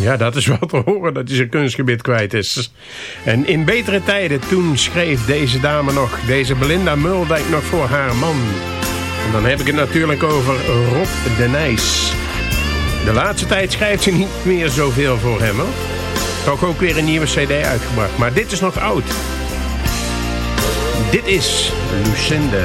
Ja, dat is wel te horen dat hij zijn kunstgebied kwijt is. En in betere tijden, toen schreef deze dame nog, deze Belinda Muldijk nog voor haar man. En dan heb ik het natuurlijk over Rob de Nijs. De laatste tijd schrijft ze niet meer zoveel voor hem, hoor. Toch ook weer een nieuwe cd uitgebracht. Maar dit is nog oud. Dit is Lucinda.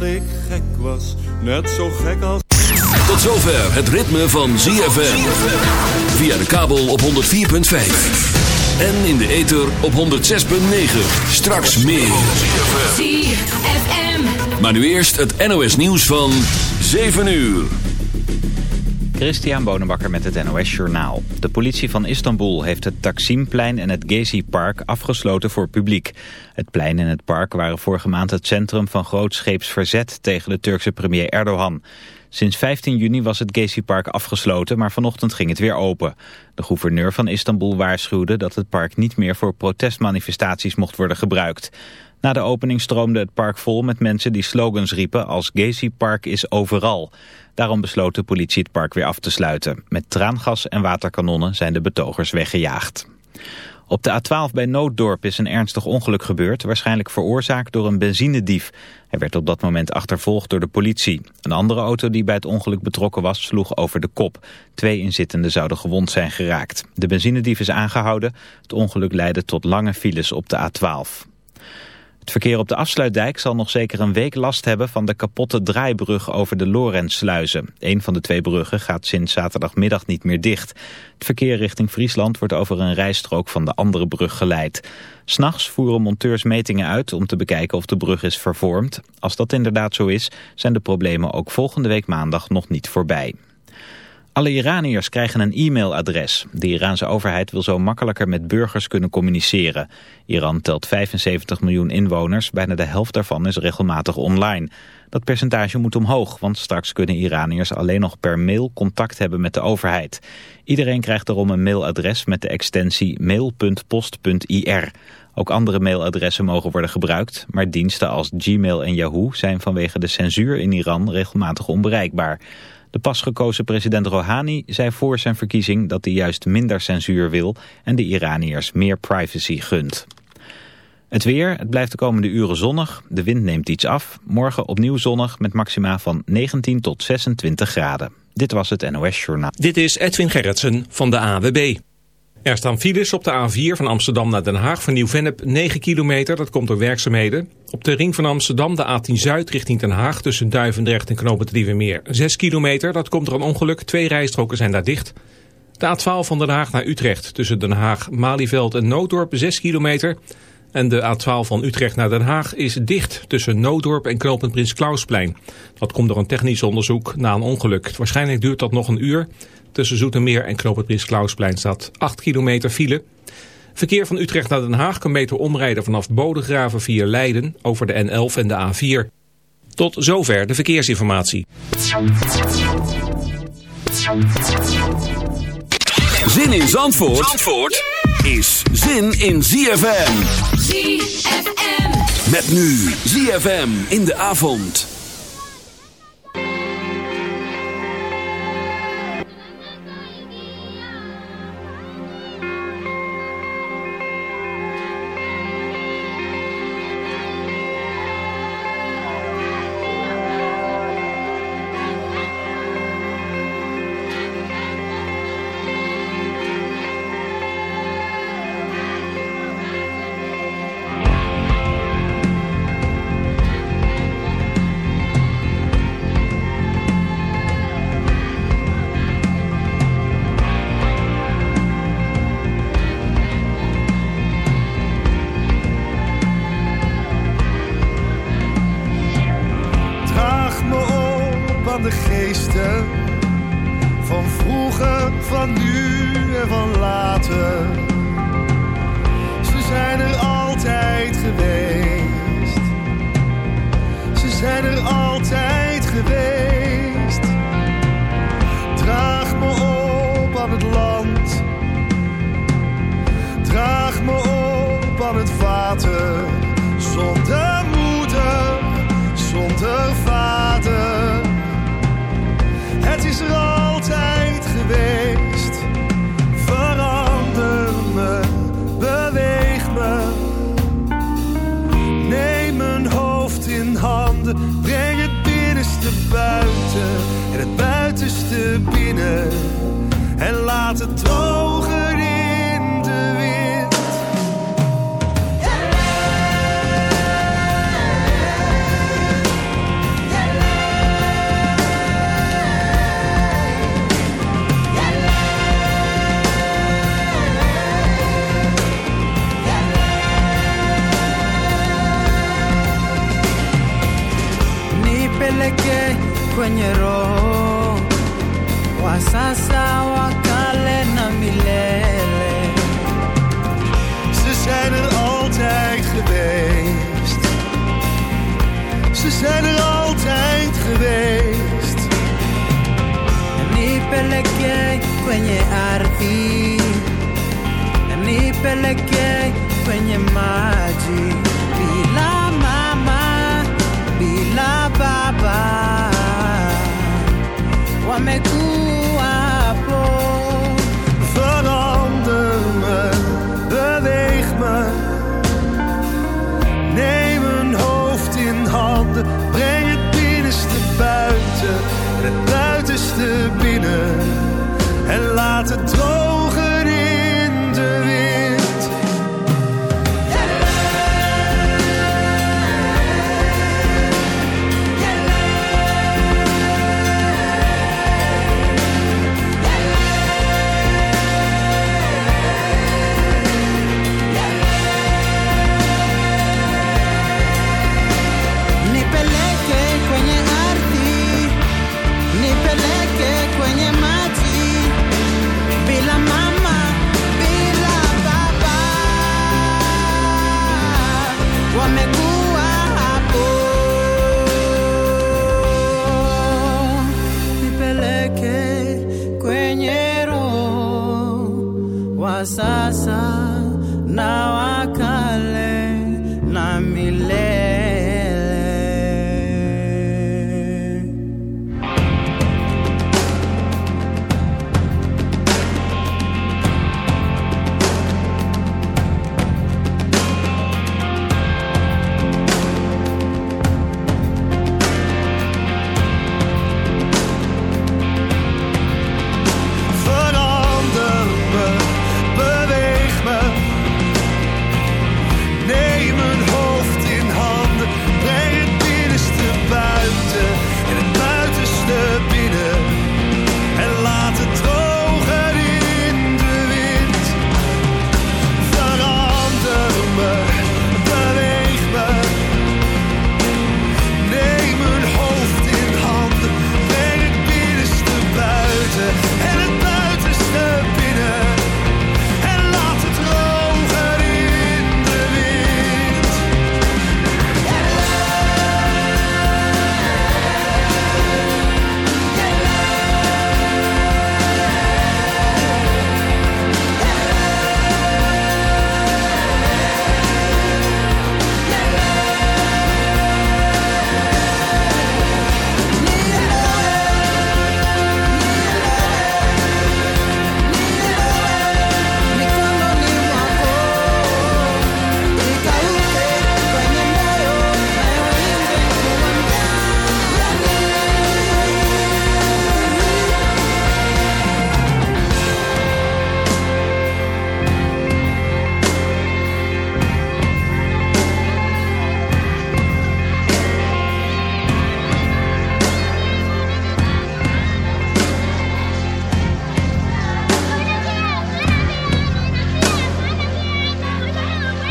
Dat ik gek was, net zo gek als... Tot zover het ritme van ZFM. Via de kabel op 104.5. En in de ether op 106.9. Straks meer. ZFM. Maar nu eerst het NOS nieuws van 7 uur. Christian Bonenbakker met het NOS Journaal. De politie van Istanbul heeft het Taksimplein en het Gezi-park afgesloten voor publiek. Het plein en het park waren vorige maand het centrum van grootscheeps verzet tegen de Turkse premier Erdogan. Sinds 15 juni was het Gezi-park afgesloten, maar vanochtend ging het weer open. De gouverneur van Istanbul waarschuwde dat het park niet meer voor protestmanifestaties mocht worden gebruikt. Na de opening stroomde het park vol met mensen die slogans riepen als Gezi-park is overal. Daarom besloot de politie het park weer af te sluiten. Met traangas en waterkanonnen zijn de betogers weggejaagd. Op de A12 bij Nooddorp is een ernstig ongeluk gebeurd, waarschijnlijk veroorzaakt door een benzinedief. Hij werd op dat moment achtervolgd door de politie. Een andere auto die bij het ongeluk betrokken was, sloeg over de kop. Twee inzittenden zouden gewond zijn geraakt. De benzinedief is aangehouden. Het ongeluk leidde tot lange files op de A12. Het verkeer op de afsluitdijk zal nog zeker een week last hebben van de kapotte draaibrug over de Lorentzsluizen. Een van de twee bruggen gaat sinds zaterdagmiddag niet meer dicht. Het verkeer richting Friesland wordt over een rijstrook van de andere brug geleid. S'nachts voeren monteurs metingen uit om te bekijken of de brug is vervormd. Als dat inderdaad zo is, zijn de problemen ook volgende week maandag nog niet voorbij. Alle Iraniërs krijgen een e-mailadres. De Iraanse overheid wil zo makkelijker met burgers kunnen communiceren. Iran telt 75 miljoen inwoners, bijna de helft daarvan is regelmatig online. Dat percentage moet omhoog, want straks kunnen Iraniërs alleen nog per mail contact hebben met de overheid. Iedereen krijgt daarom een mailadres met de extensie mail.post.ir. Ook andere mailadressen mogen worden gebruikt, maar diensten als Gmail en Yahoo zijn vanwege de censuur in Iran regelmatig onbereikbaar. De pas gekozen president Rouhani zei voor zijn verkiezing dat hij juist minder censuur wil en de Iraniërs meer privacy gunt. Het weer, het blijft de komende uren zonnig, de wind neemt iets af. Morgen opnieuw zonnig met maxima van 19 tot 26 graden. Dit was het NOS Journaal. Dit is Edwin Gerritsen van de AWB. Er staan files op de A4 van Amsterdam naar Den Haag van Nieuw-Vennep 9 kilometer. Dat komt door werkzaamheden. Op de ring van Amsterdam de A10 Zuid richting Den Haag tussen Duivendrecht en Meer 6 kilometer. Dat komt door een ongeluk. Twee rijstroken zijn daar dicht. De A12 van Den Haag naar Utrecht tussen Den Haag, Malieveld en Nooddorp 6 kilometer. En de A12 van Utrecht naar Den Haag is dicht tussen Nooddorp en Knoopend Prins Klausplein. Dat komt door een technisch onderzoek na een ongeluk. Waarschijnlijk duurt dat nog een uur. Tussen Zoetermeer en Knoop het Prins Klausplein staat 8 kilometer file. Verkeer van Utrecht naar Den Haag kan beter omrijden vanaf Bodegraven via Leiden over de N11 en de A4. Tot zover de verkeersinformatie. Zin in Zandvoort, Zandvoort is zin in ZFM. ZFM. Met nu ZFM in de avond.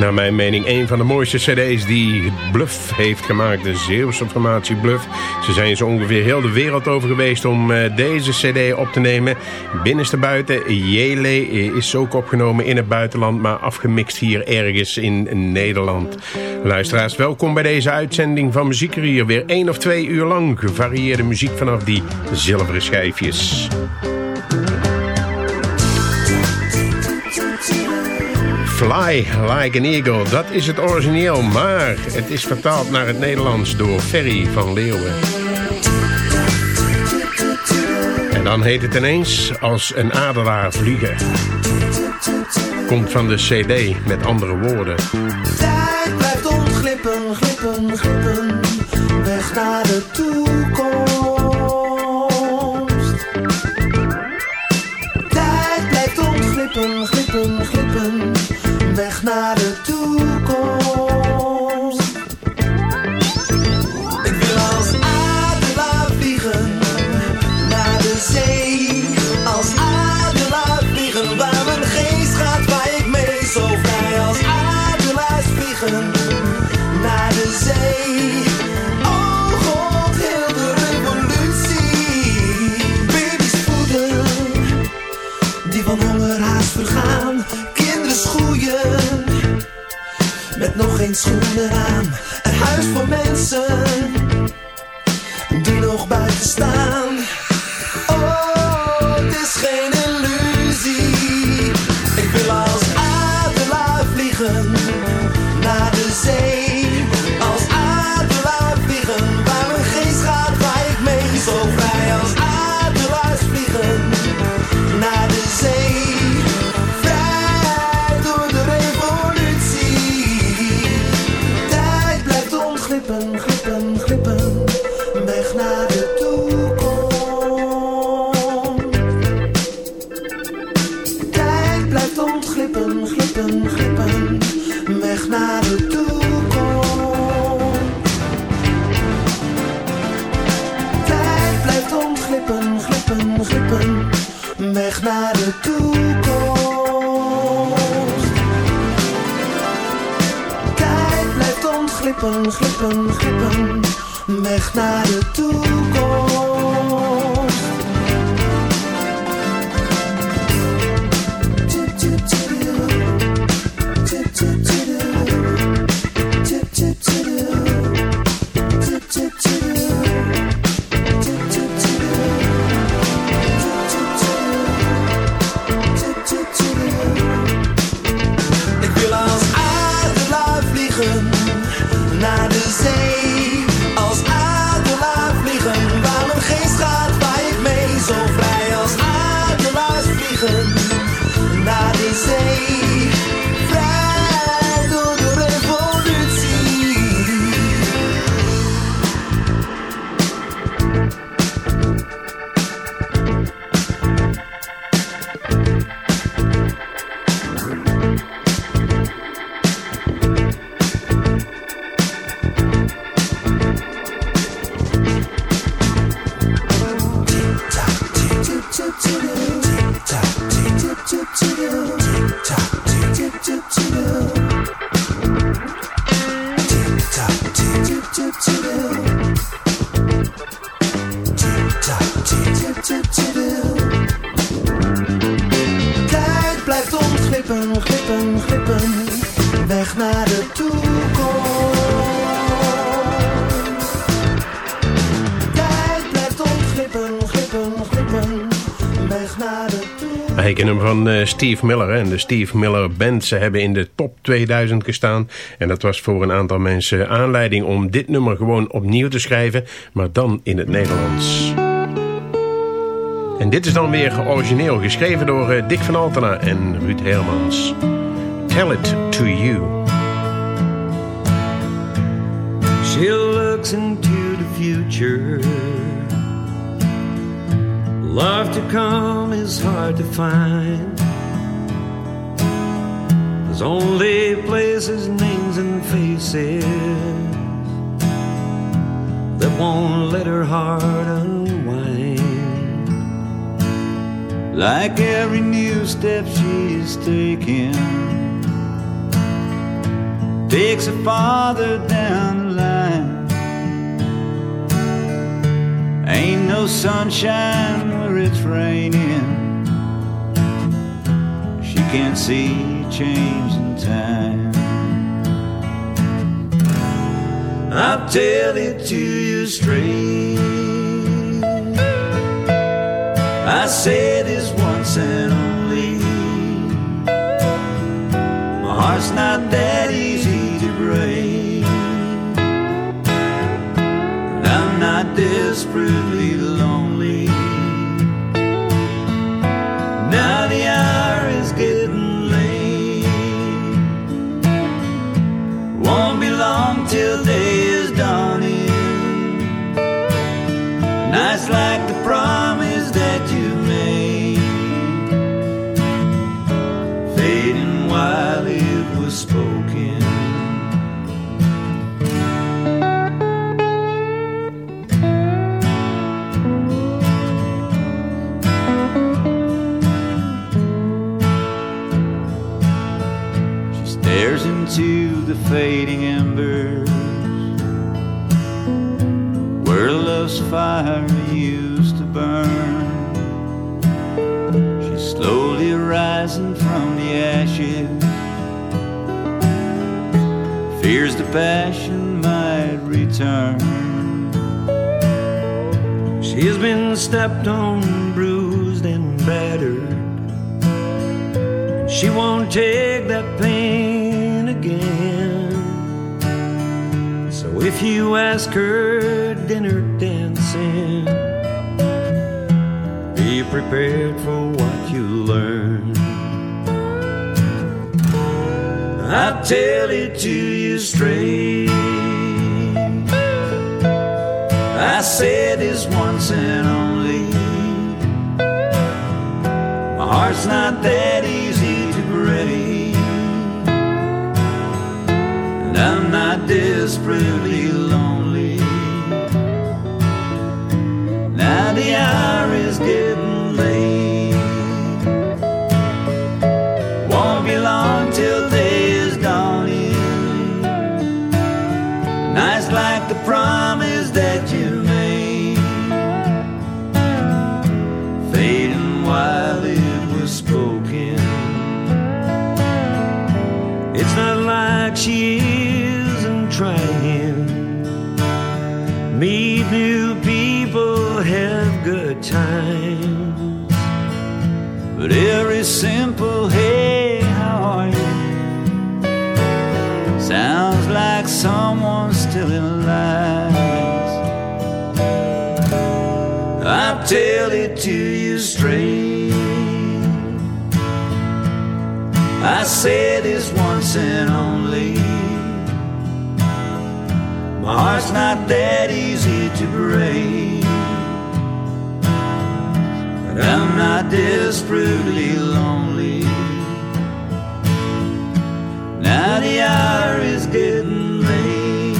naar mijn mening een van de mooiste cd's die Bluff heeft gemaakt. De Zeeuwse formatie Bluff. Ze zijn zo ongeveer heel de wereld over geweest om eh, deze cd op te nemen. Binnenste buiten, Jele is ook opgenomen in het buitenland... maar afgemixt hier ergens in Nederland. Luisteraars, welkom bij deze uitzending van Muziekerier. Weer één of twee uur lang gevarieerde muziek vanaf die zilveren schijfjes. Fly Like an Eagle, dat is het origineel, maar het is vertaald naar het Nederlands door Ferry van Leeuwen. En dan heet het ineens als een adelaar vliegen. Komt van de cd met andere woorden. Tijd blijft ontglippen, glippen, glippen. Weg naar de toekomst. Geen schoenen aan. Een huis voor mensen die nog buiten staan. Oh, het is geen illusie. Ik wil als adelaar vliegen naar de zee. Ontglippen, glippen, glippen. Weg naar de toekomst. Eh, Steve Miller en de Steve Miller Band. Ze hebben in de top 2000 gestaan. En dat was voor een aantal mensen aanleiding om dit nummer gewoon opnieuw te schrijven. Maar dan in het Nederlands. En dit is dan weer origineel geschreven door eh, Dick van Altena en Ruud Hermans. Tell it to you. She looks into the future. Love to come is hard to find. There's only places, names, and faces that won't let her heart unwind. Like every new step she's taking takes her farther down Ain't no sunshine where it's raining. She can't see change in time. I'll tell it to you straight. I say this once and only. My heart's not that easy to break. Desperately fire used to burn. She's slowly rising from the ashes. Fears the passion might return. She's been stepped on, bruised and battered. She won't take that pain again. So if you ask her dinner dancing, be prepared for what you learn. I tell it to you straight. I said this once and only. My heart's not that easy to break. And I'm not desperately the hour is getting this once and only. My heart's not that easy to break. But I'm not desperately lonely. Now the hour is getting late.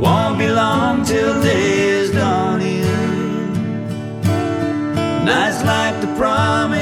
Won't be long till day is dawning. Nights like the promise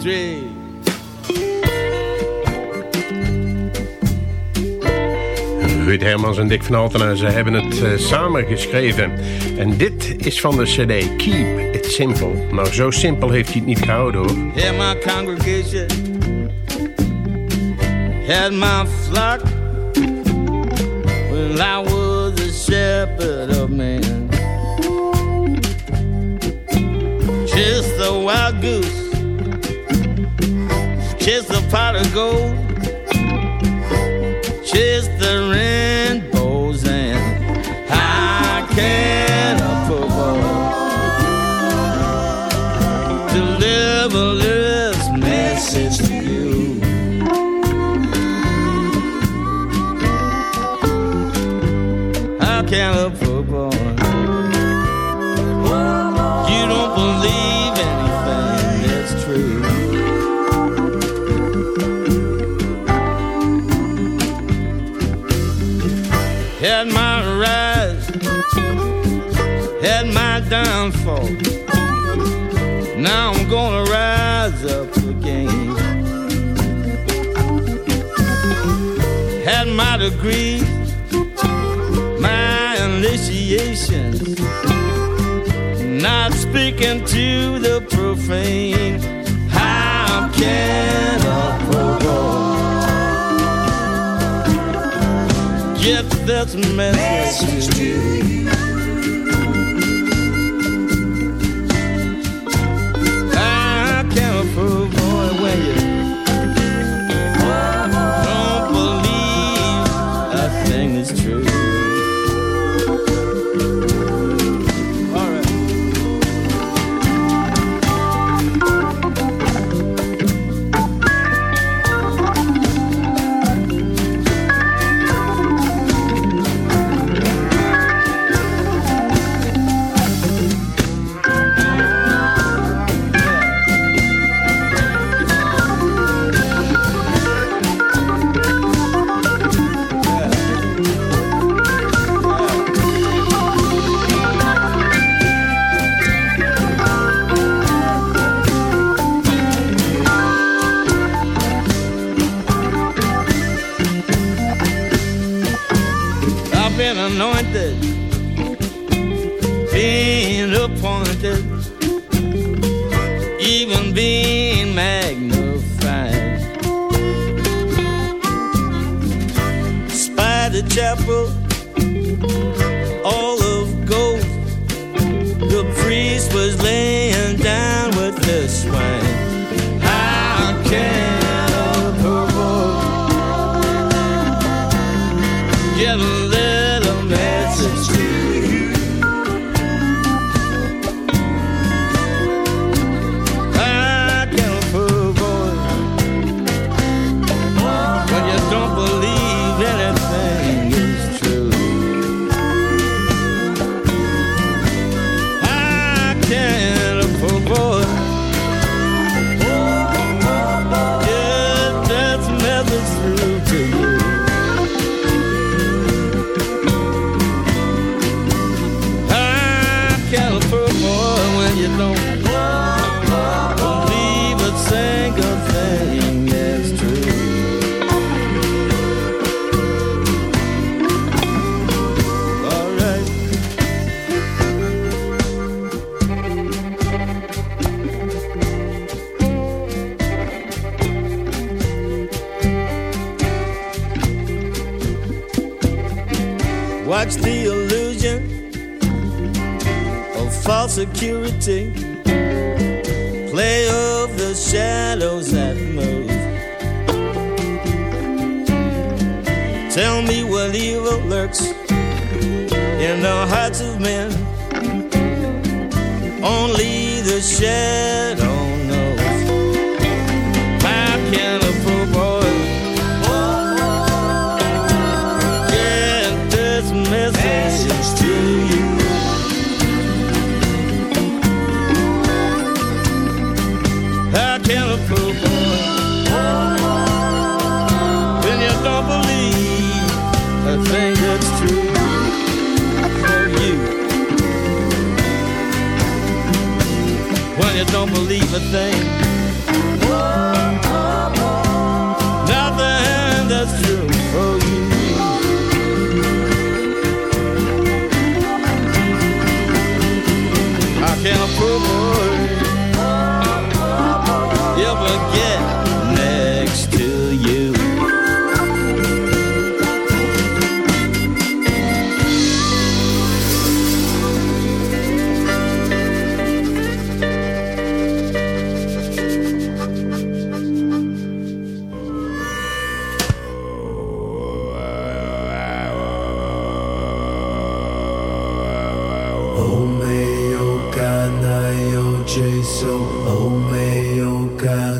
Three. Ruud Hermans en Dick van Altena, ze hebben het eh, samen geschreven. En dit is van de cd Keep It Simple. Nou, zo simpel heeft hij het niet gehouden hoor. Hear my congregation, had my flock when I was a shepherd of man. Just a wild goose, just a pot of gold, just the rainbows, and I can't afford to deliver this message to you. I can't look Now I'm gonna rise up again. Had my degree, my initiation. Not speaking to the profane. How can a pro get this message, message to you? Oh, my your God.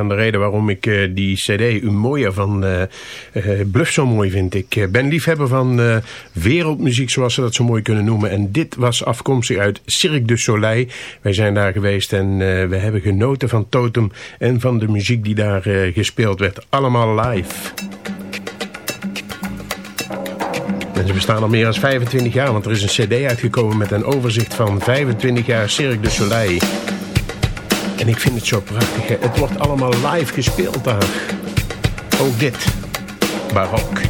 Van de redenen waarom ik eh, die cd Umoja van eh, eh, Bluff zo mooi vind. Ik ben liefhebber van wereldmuziek, zoals ze dat zo mooi kunnen noemen. En dit was afkomstig uit Cirque du Soleil. Wij zijn daar geweest en we hebben genoten van Totem en van de muziek die daar gespeeld werd. Allemaal live. En ze bestaan al meer dan 25 jaar, want er is een cd uitgekomen met een overzicht van 25 jaar Cirque du Soleil. En ik vind het zo prachtig. hè. Het wordt allemaal live gespeeld daar. Ook dit. Barok.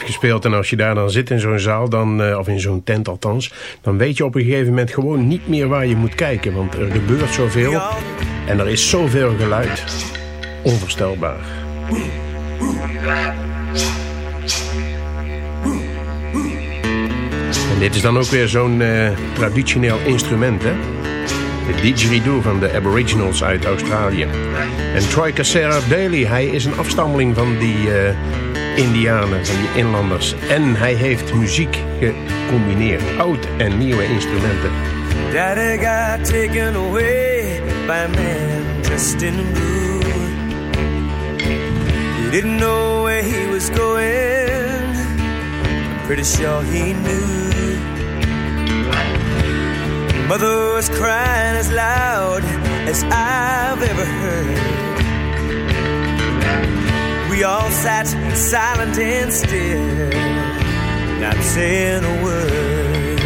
Gespeeld. En als je daar dan zit in zo'n zaal, dan, eh, of in zo'n tent althans... dan weet je op een gegeven moment gewoon niet meer waar je moet kijken. Want er gebeurt zoveel en er is zoveel geluid. Onvoorstelbaar. En dit is dan ook weer zo'n eh, traditioneel instrument, hè? De didgeridoo van de Aboriginals uit Australië. En Troy Cassera Daly, hij is een afstammeling van die eh, Indianen, van die inlanders. En hij heeft muziek gecombineerd, oud en nieuwe instrumenten. Daddy got taken away by a man dressed in blue. He didn't know where he was going. I'm pretty sure he knew. Mother was crying as loud as I've ever heard. We all sat silent and still, not saying a word.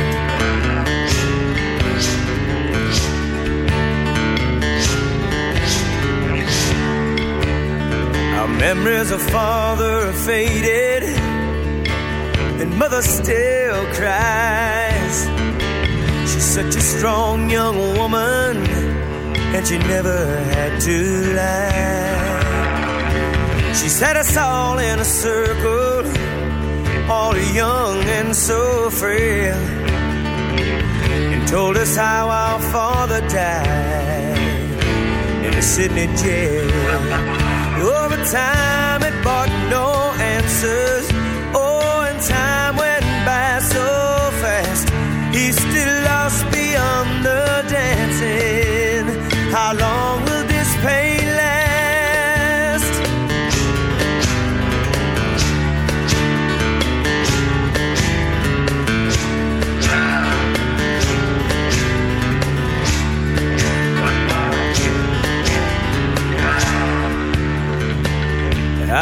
Our memories of father are faded, and mother still cries. She's such a strong young woman, and she never had to lie. She set us all in a circle, all young and so frail, and told us how our father died in a Sydney jail. Over time, it brought no answers.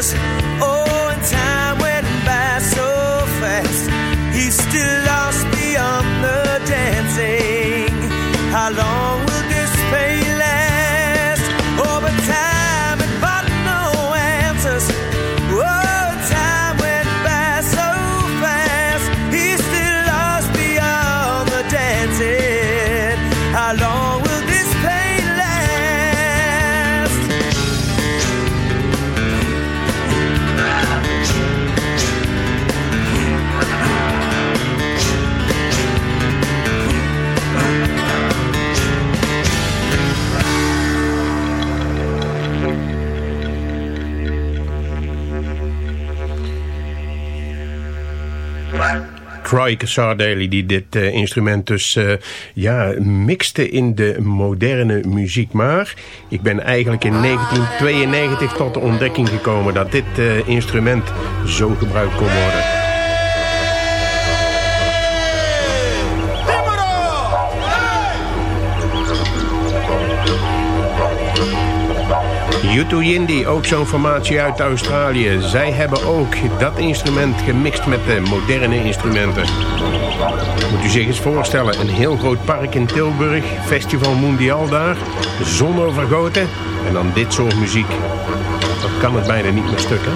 Oh, and time went by so fast. He's still Troy Sardaly die dit eh, instrument dus eh, ja, mixte in de moderne muziek. Maar ik ben eigenlijk in 1992 tot de ontdekking gekomen dat dit eh, instrument zo gebruikt kon worden. Yutu Yindi, ook zo'n formatie uit Australië. Zij hebben ook dat instrument gemixt met de moderne instrumenten. Moet u zich eens voorstellen, een heel groot park in Tilburg, Festival Mondial daar, zon overgoten en dan dit soort muziek. Dat kan het bijna niet meer stukken.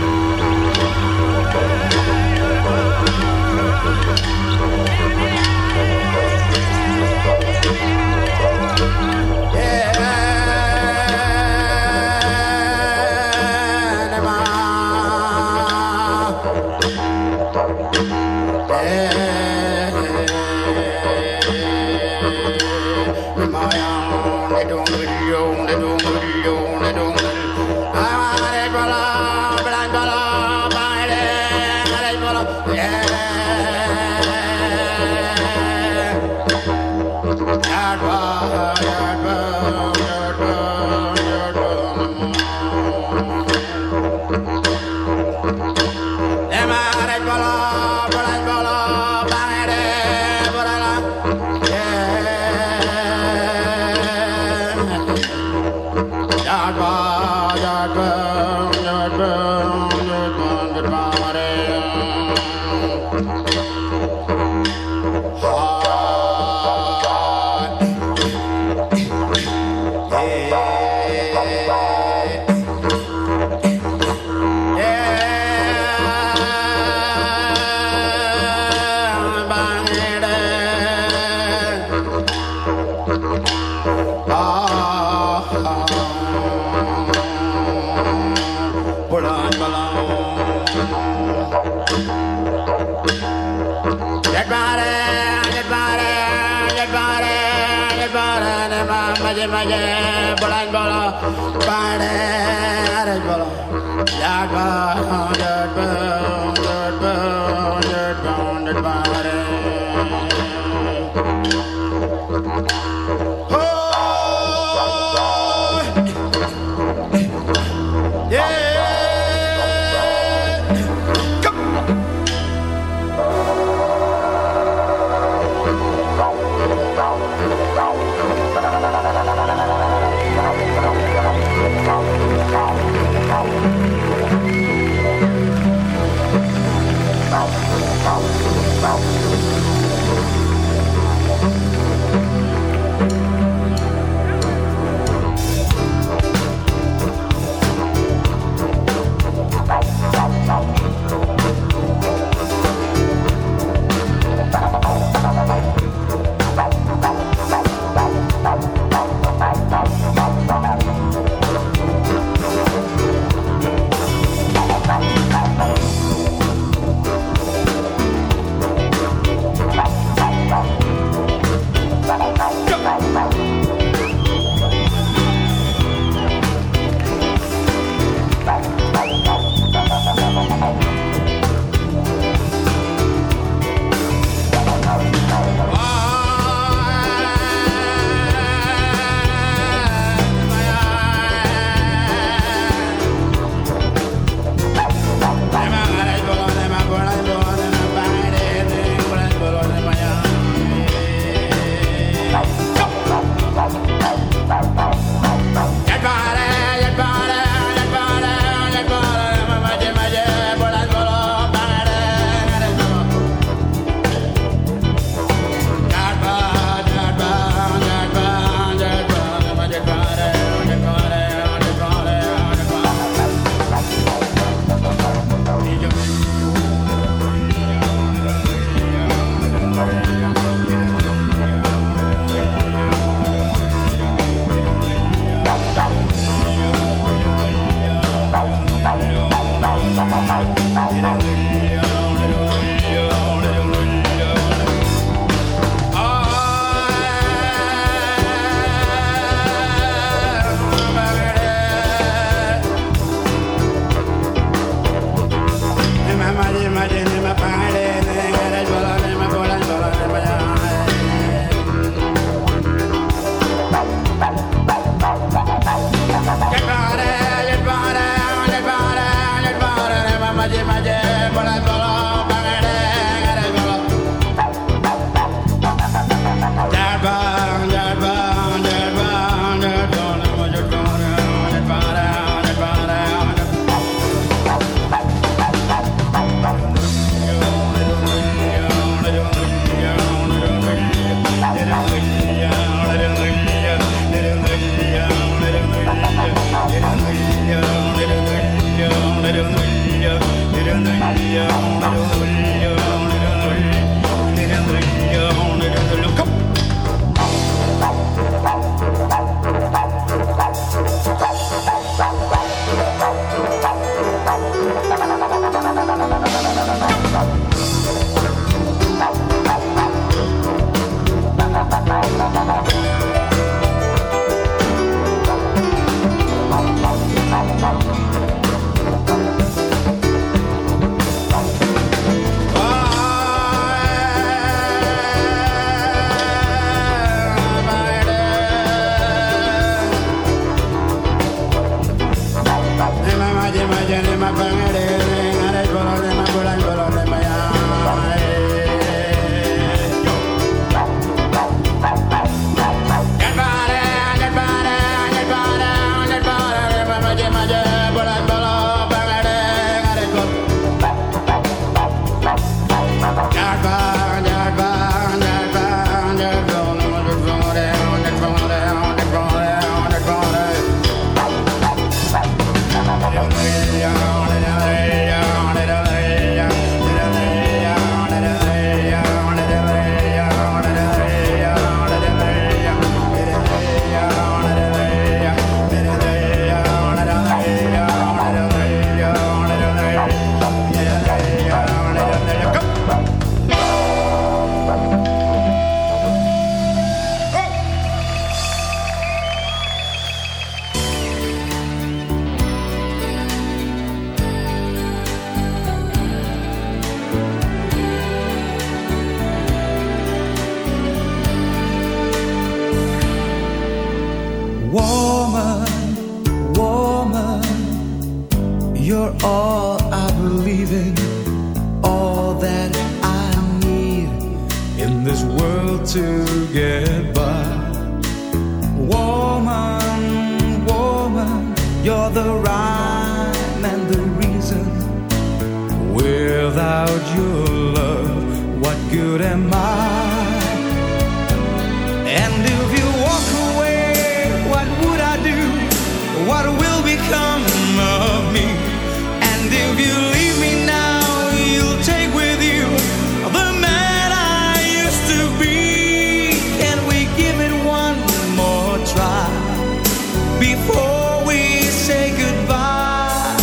before we say goodbye.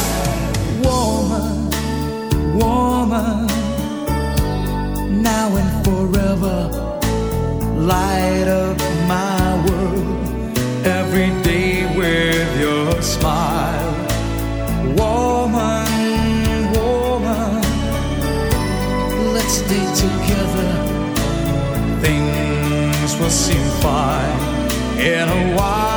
Woman, woman, now and forever, light up my world every day with your smile. Woman, woman, let's stay together. Things will seem fine in a while.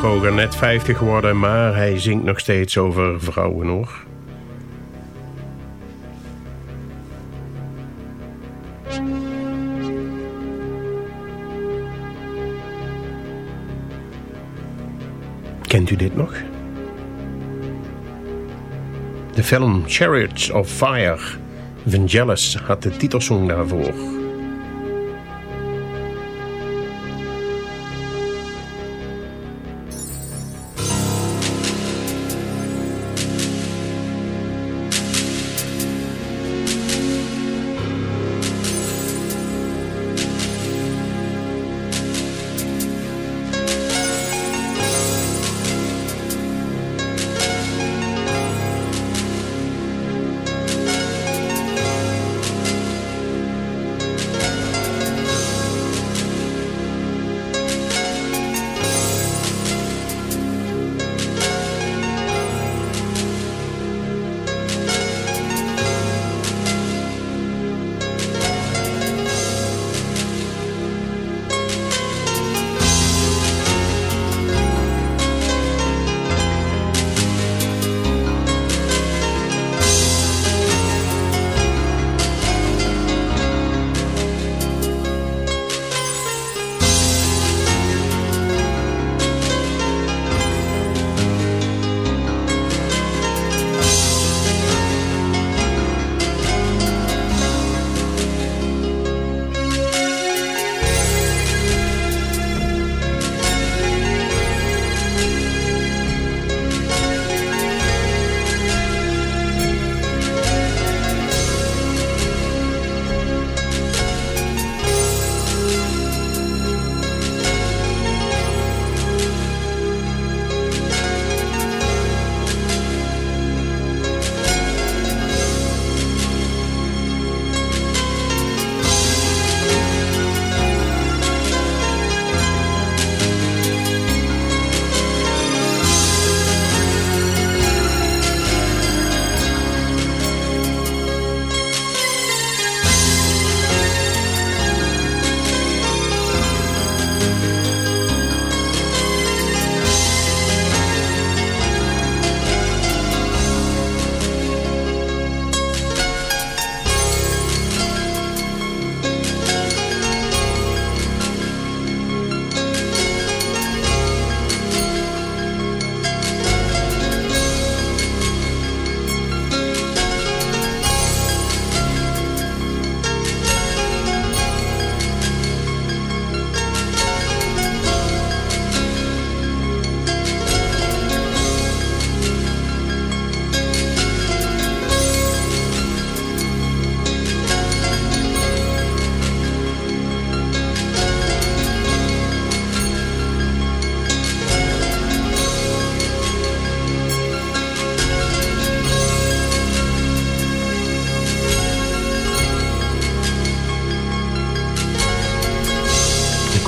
Vroger, net 50 geworden, maar hij zingt nog steeds over vrouwen hoor. Kent u dit nog? De film Chariots of Fire, van Vangelis had de titelsong daarvoor.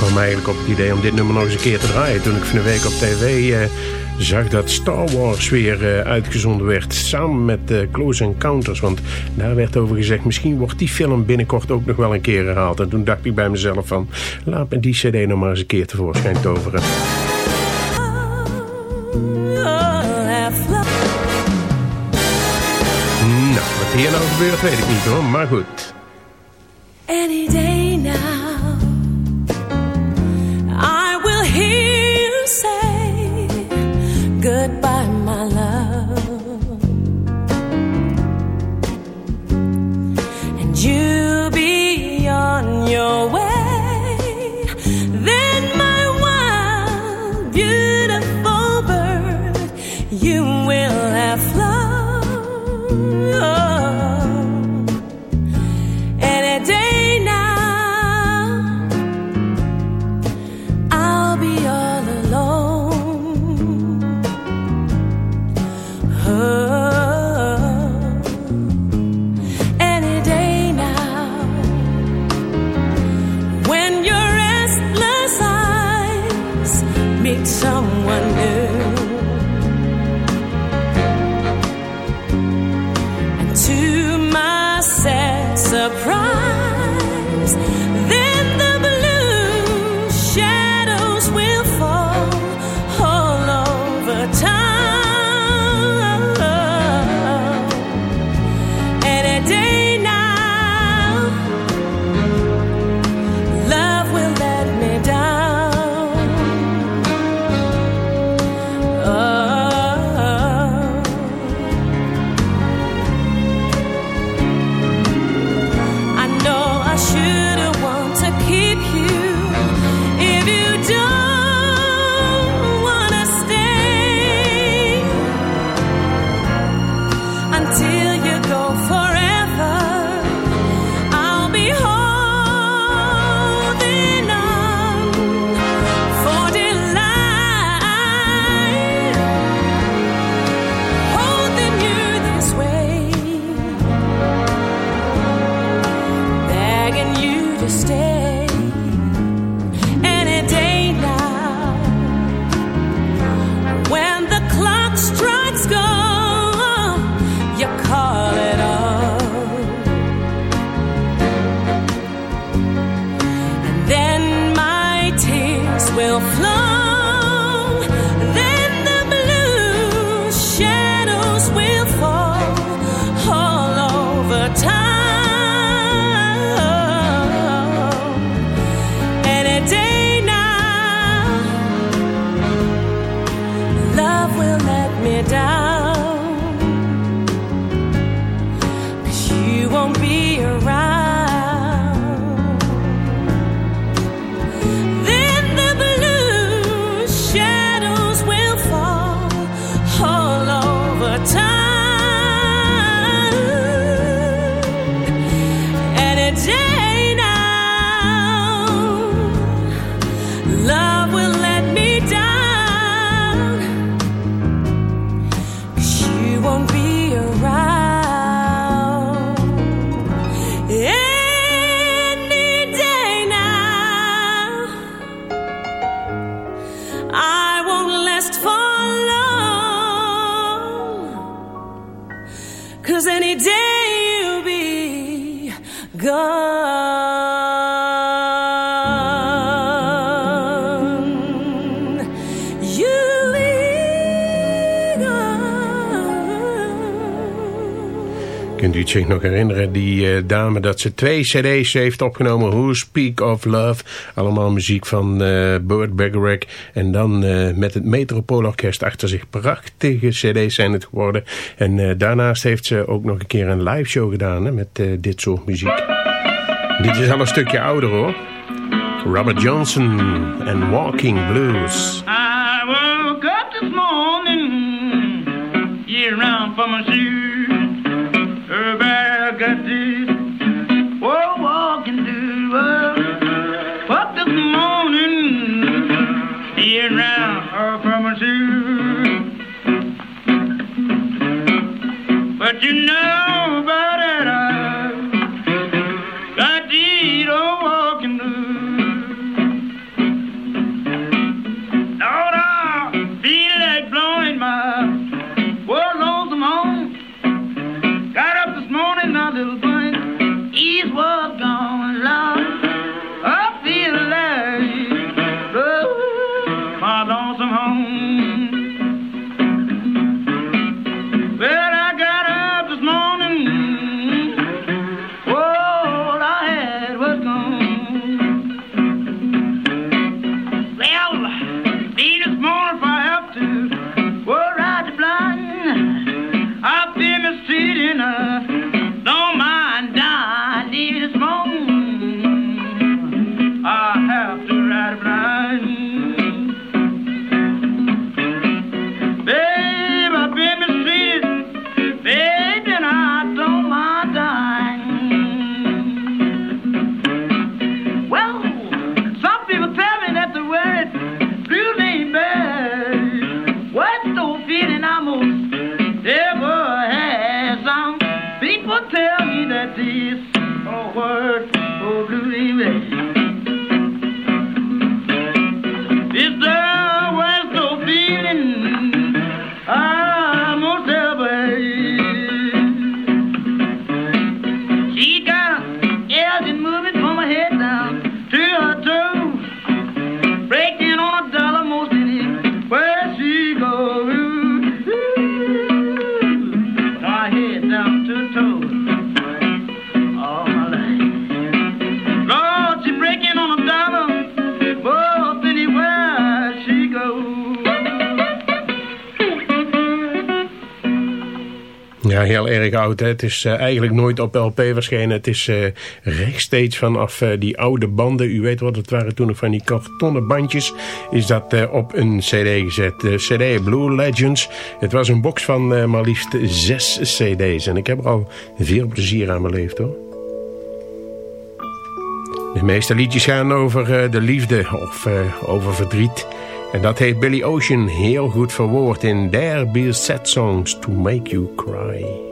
Kwam eigenlijk op het idee om dit nummer nog eens een keer te draaien. Toen ik van de week op tv eh, zag dat Star Wars weer eh, uitgezonden werd. Samen met eh, Close Encounters. Want daar werd over gezegd, misschien wordt die film binnenkort ook nog wel een keer herhaald. En toen dacht ik bij mezelf van, laat me die cd nog maar eens een keer tevoorschijn toveren. Nou, wat hier nou gebeurt weet ik niet hoor, maar goed. Any your way. Any day you'll be gone. Het zich nog herinneren, die eh, dame dat ze twee cd's heeft opgenomen. Who Speak of Love. Allemaal muziek van eh Burt Bacharach. En dan eh, met het Metropoolorkest achter zich. Prachtige cd's zijn het geworden. En daarnaast heeft ze ook nog een keer een live show gedaan hè, met dit soort muziek. Dit is al een stukje ouder hoor. Robert Johnson en Walking Blues. I woke up this morning, yeah, around for my shoes. Yeah, around for my shoes. But you know about Vienna. Het is eh, eigenlijk nooit op LP verschenen. Het is eh, rechtstreeks vanaf eh, die oude banden. U weet wat het waren toen van die kartonnen bandjes. Is dat op een cd gezet. De cd Blue Legends. Het was een box van maar liefst zes cd's. En ik heb er al veel plezier aan beleefd hoor. De meeste liedjes gaan over de liefde of over verdriet. En dat heeft Billy Ocean heel goed verwoord in There Be Songs to Make You Cry.